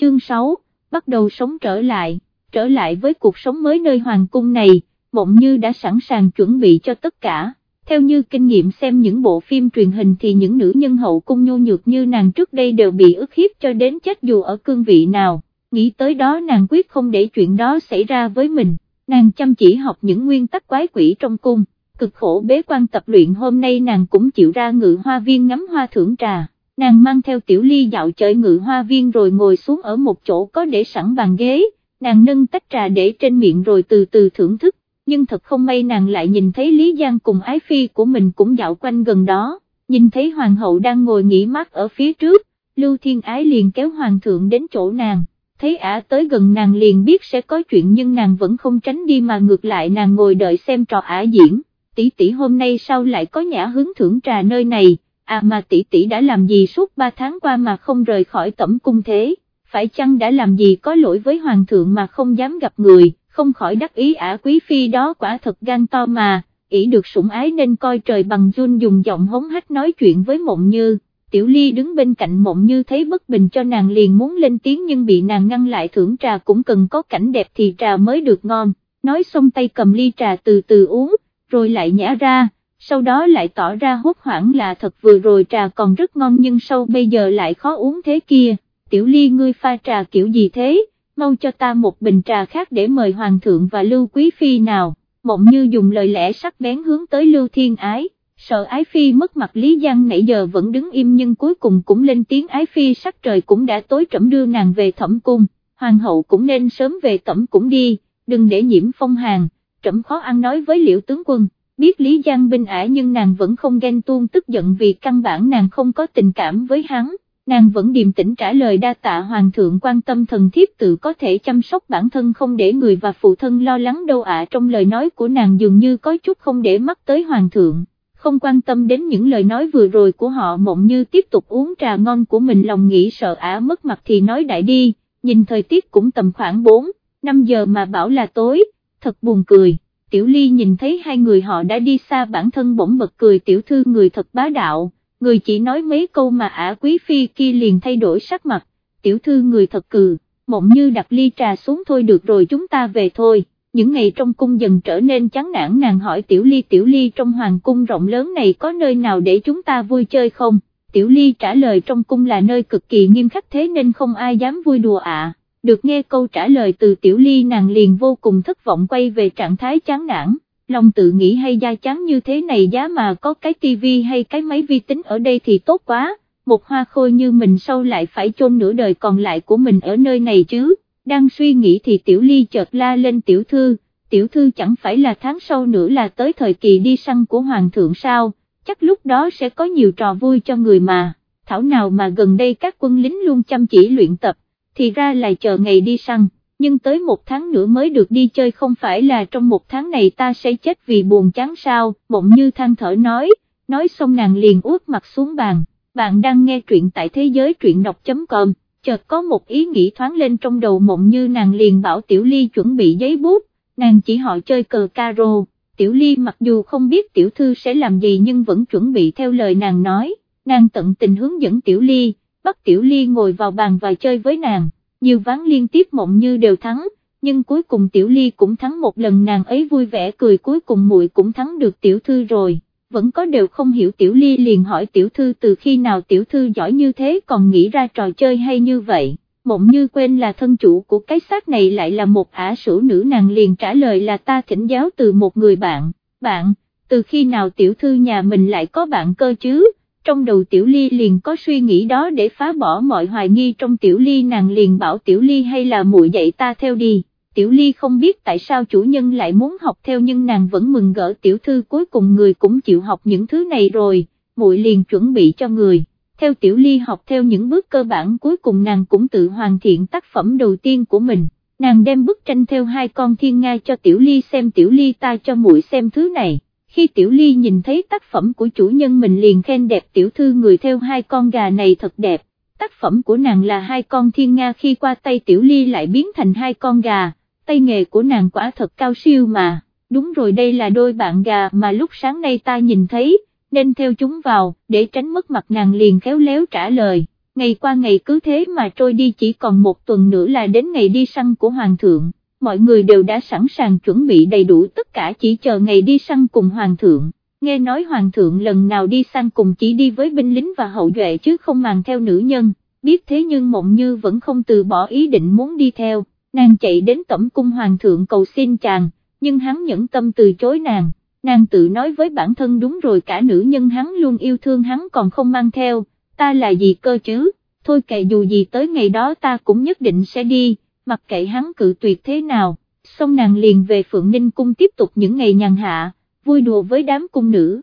chương 6, bắt đầu sống trở lại, trở lại với cuộc sống mới nơi hoàng cung này, mộng như đã sẵn sàng chuẩn bị cho tất cả. Theo như kinh nghiệm xem những bộ phim truyền hình thì những nữ nhân hậu cung nhu nhược như nàng trước đây đều bị ức hiếp cho đến chết dù ở cương vị nào, nghĩ tới đó nàng quyết không để chuyện đó xảy ra với mình, nàng chăm chỉ học những nguyên tắc quái quỷ trong cung, cực khổ bế quan tập luyện hôm nay nàng cũng chịu ra ngự hoa viên ngắm hoa thưởng trà nàng mang theo tiểu ly dạo chơi ngự hoa viên rồi ngồi xuống ở một chỗ có để sẵn bàn ghế, nàng nâng tách trà để trên miệng rồi từ từ thưởng thức, nhưng thật không may nàng lại nhìn thấy Lý Giang cùng ái phi của mình cũng dạo quanh gần đó, nhìn thấy hoàng hậu đang ngồi nghỉ mát ở phía trước, Lưu Thiên Ái liền kéo hoàng thượng đến chỗ nàng, thấy ả tới gần nàng liền biết sẽ có chuyện nhưng nàng vẫn không tránh đi mà ngược lại nàng ngồi đợi xem trò ả diễn, tỷ tỷ hôm nay sao lại có nhã hứng thưởng trà nơi này? À mà tỷ tỷ đã làm gì suốt 3 tháng qua mà không rời khỏi tẩm cung thế, phải chăng đã làm gì có lỗi với hoàng thượng mà không dám gặp người, không khỏi đắc ý ả quý phi đó quả thật gan to mà, ỷ được sủng ái nên coi trời bằng run dùng giọng hống hách nói chuyện với mộng như. Tiểu Ly đứng bên cạnh mộng như thấy bất bình cho nàng liền muốn lên tiếng nhưng bị nàng ngăn lại thưởng trà cũng cần có cảnh đẹp thì trà mới được ngon, nói xong tay cầm ly trà từ từ uống, rồi lại nhả ra, sau đó lại tỏ ra hốt hoảng là thật vừa rồi trà còn rất ngon nhưng sau bây giờ lại khó uống thế kia, tiểu ly ngươi pha trà kiểu gì thế, mau cho ta một bình trà khác để mời hoàng thượng và lưu quý phi nào, mộng như dùng lời lẽ sắc bén hướng tới lưu thiên ái. Sợ ái phi mất mặt Lý Giang nãy giờ vẫn đứng im nhưng cuối cùng cũng lên tiếng ái phi sắc trời cũng đã tối trẫm đưa nàng về thẩm cung, hoàng hậu cũng nên sớm về tẩm cũng đi, đừng để nhiễm phong hàn, trẫm khó ăn nói với liễu tướng quân biết Lý Giang binh ả nhưng nàng vẫn không ghen tuông tức giận vì căn bản nàng không có tình cảm với hắn, nàng vẫn điềm tĩnh trả lời đa tạ hoàng thượng quan tâm thần thiếp tự có thể chăm sóc bản thân không để người và phụ thân lo lắng đâu ạ trong lời nói của nàng dường như có chút không để mắt tới hoàng thượng. Không quan tâm đến những lời nói vừa rồi của họ mộng như tiếp tục uống trà ngon của mình lòng nghĩ sợ ả mất mặt thì nói đại đi, nhìn thời tiết cũng tầm khoảng 4, 5 giờ mà bảo là tối, thật buồn cười. Tiểu Ly nhìn thấy hai người họ đã đi xa bản thân bỗng bật cười tiểu thư người thật bá đạo, người chỉ nói mấy câu mà ả quý phi kia liền thay đổi sắc mặt, tiểu thư người thật cừ, mộng như đặt ly trà xuống thôi được rồi chúng ta về thôi. Những ngày trong cung dần trở nên chán nản nàng hỏi Tiểu Ly Tiểu Ly trong hoàng cung rộng lớn này có nơi nào để chúng ta vui chơi không? Tiểu Ly trả lời trong cung là nơi cực kỳ nghiêm khắc thế nên không ai dám vui đùa ạ được nghe câu trả lời từ tiểu ly nàng liền vô cùng thất vọng quay về trạng thái chán nản, lòng tự nghĩ hay da chán như thế này giá mà có cái tivi hay cái máy vi tính ở đây thì tốt quá, một hoa khôi như mình sau lại phải chôn nửa đời còn lại của mình ở nơi này chứ, đang suy nghĩ thì tiểu ly chợt la lên tiểu thư, tiểu thư chẳng phải là tháng sau nữa là tới thời kỳ đi săn của hoàng thượng sao, chắc lúc đó sẽ có nhiều trò vui cho người mà, thảo nào mà gần đây các quân lính luôn chăm chỉ luyện tập thì ra là chờ ngày đi săn, nhưng tới một tháng nữa mới được đi chơi không phải là trong một tháng này ta sẽ chết vì buồn chán sao, mộng như than thở nói, nói xong nàng liền úp mặt xuống bàn, bạn đang nghe truyện tại thế giới truyện đọc.com, chợt có một ý nghĩ thoáng lên trong đầu mộng như nàng liền bảo Tiểu Ly chuẩn bị giấy bút, nàng chỉ họ chơi cờ caro, Tiểu Ly mặc dù không biết Tiểu Thư sẽ làm gì nhưng vẫn chuẩn bị theo lời nàng nói, nàng tận tình hướng dẫn Tiểu Ly Bắc Tiểu Ly ngồi vào bàn và chơi với nàng, nhiều ván liên tiếp mộng như đều thắng, nhưng cuối cùng Tiểu Ly cũng thắng một lần nàng ấy vui vẻ cười cuối cùng muội cũng thắng được Tiểu Thư rồi, vẫn có đều không hiểu Tiểu Ly liền hỏi Tiểu Thư từ khi nào Tiểu Thư giỏi như thế còn nghĩ ra trò chơi hay như vậy. Mộng như quên là thân chủ của cái xác này lại là một ả sủ nữ nàng liền trả lời là ta thỉnh giáo từ một người bạn, bạn, từ khi nào tiểu thư nhà mình lại có bạn cơ chứ, trong đầu Tiểu Ly liền có suy nghĩ đó để phá bỏ mọi hoài nghi trong Tiểu Ly nàng liền bảo Tiểu Ly hay là muội dạy ta theo đi. Tiểu Ly không biết tại sao chủ nhân lại muốn học theo nhưng nàng vẫn mừng gỡ tiểu thư cuối cùng người cũng chịu học những thứ này rồi, muội liền chuẩn bị cho người. Theo Tiểu Ly học theo những bước cơ bản cuối cùng nàng cũng tự hoàn thiện tác phẩm đầu tiên của mình. Nàng đem bức tranh theo hai con thiên nga cho Tiểu Ly xem Tiểu Ly ta cho muội xem thứ này khi Tiểu Ly nhìn thấy tác phẩm của chủ nhân mình liền khen đẹp tiểu thư người theo hai con gà này thật đẹp, tác phẩm của nàng là hai con thiên nga khi qua tay Tiểu Ly lại biến thành hai con gà, tay nghề của nàng quả thật cao siêu mà, đúng rồi đây là đôi bạn gà mà lúc sáng nay ta nhìn thấy, nên theo chúng vào, để tránh mất mặt nàng liền khéo léo trả lời, ngày qua ngày cứ thế mà trôi đi chỉ còn một tuần nữa là đến ngày đi săn của Hoàng thượng, mọi người đều đã sẵn sàng chuẩn bị đầy đủ tất cả chỉ chờ ngày đi săn cùng Hoàng thượng, nghe nói Hoàng thượng lần nào đi săn cùng chỉ đi với binh lính và hậu duệ chứ không màng theo nữ nhân, biết thế nhưng mộng như vẫn không từ bỏ ý định muốn đi theo, nàng chạy đến tổng cung Hoàng thượng cầu xin chàng, nhưng hắn nhẫn tâm từ chối nàng. Nàng tự nói với bản thân đúng rồi cả nữ nhân hắn luôn yêu thương hắn còn không mang theo, ta là gì cơ chứ, thôi kệ dù gì tới ngày đó ta cũng nhất định sẽ đi, mặc kệ hắn cự tuyệt thế nào, xong nàng liền về Phượng Ninh Cung tiếp tục những ngày nhàn hạ, vui đùa với đám cung nữ.